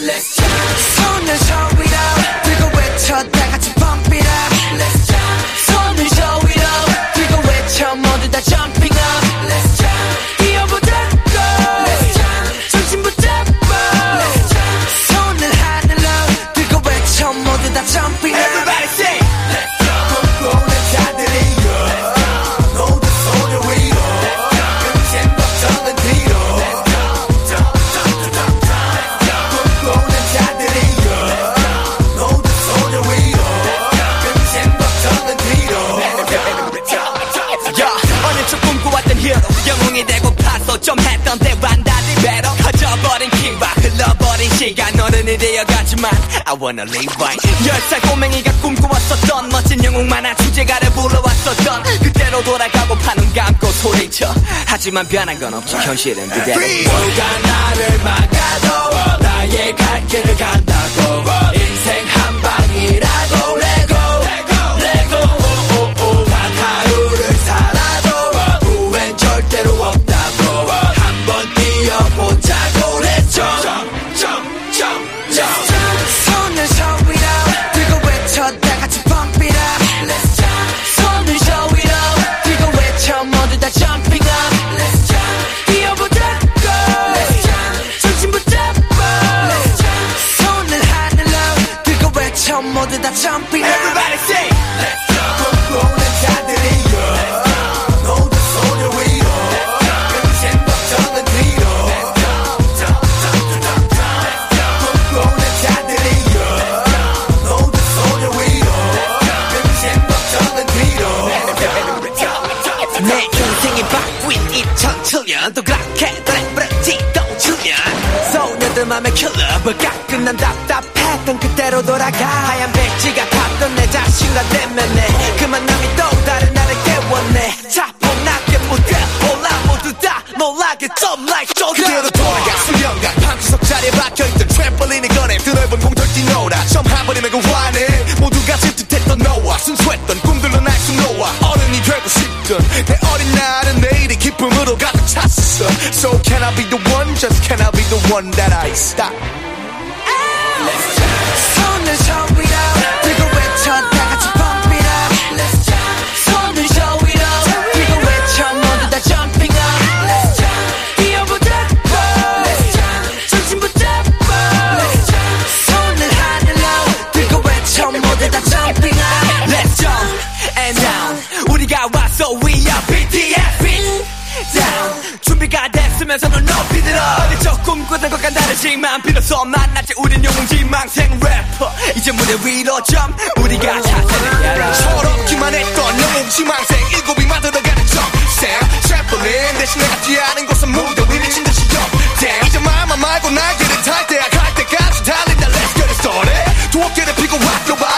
Let's jump. 손을 저 위로 들고 외쳐 때와 달리 배로 커져버린 킹과 흘러버린 시간. 어른이 되어가지만 I wanna live right. 열살 꼬맹이가 꿈꿔왔었던 멋진 영웅 만화 주제가를 불러왔었던 그때로 돌아가고 파는 감고 소리쳐. 하지만 변한 건 없지. 현실은 그대로. 누가 나를 막아도 나의 갈 길을 간다고. 인생 한 방이라고 jumping. Up Everybody say Let's jump. 꿈꾸는 자들이여 모두 손을 위로 금세 걱정은 뒤로 꿈꾸는 자들이여 모두 손을 위로 금세 걱정은 뒤로 내 인생이 바뀐 2007년 또 그렇게 드래프지 똥치면 소녀들 맘에 킬러브 가끔 난 답답했던 그때로 돌아가. 하얀 백지가 탔던 내 자신과 대면에 그 만 남이 또 다른 나를 깨웠네 차분하게 무대 올라 모두 다 놀라게 좀 like 조금 그대로 돌아가 수련간 방구석 자리에 박혀있던 트램펄린에 꺼내. 드넓은 공털 뛰놀아 처음 한 번에 메고 화내 모두가 질투했던 너와 순수했던 꿈들로 날 수놓아 어른이 되고 싶던 내 어린 날은 내일이 기쁨으로 가득 찼어. So can I be the one? Just can I be the one that I stop? 손을 저 Let's jump and down. 우리가 왔어 we are BTS Feel down. 준비가 됐으면 손을 높이 들어. 어디저 꿈꾸던 것과 다르지만 비로소 만났지. 우린 용지망생 래퍼. 이제 무대 위로 점 우리가 차세를 열어 초롭기만 했던 용지망생. 일곱이 만들어가는 점쌤 트램폴린 대신 내가 뛰어하는 곳은 무대 위 미친 듯이 옆댐 이제 마마 말고 날개를 탈 때야. 갈 때까지 달린다. Let's get it started. 두어깨를 피고 학교 봐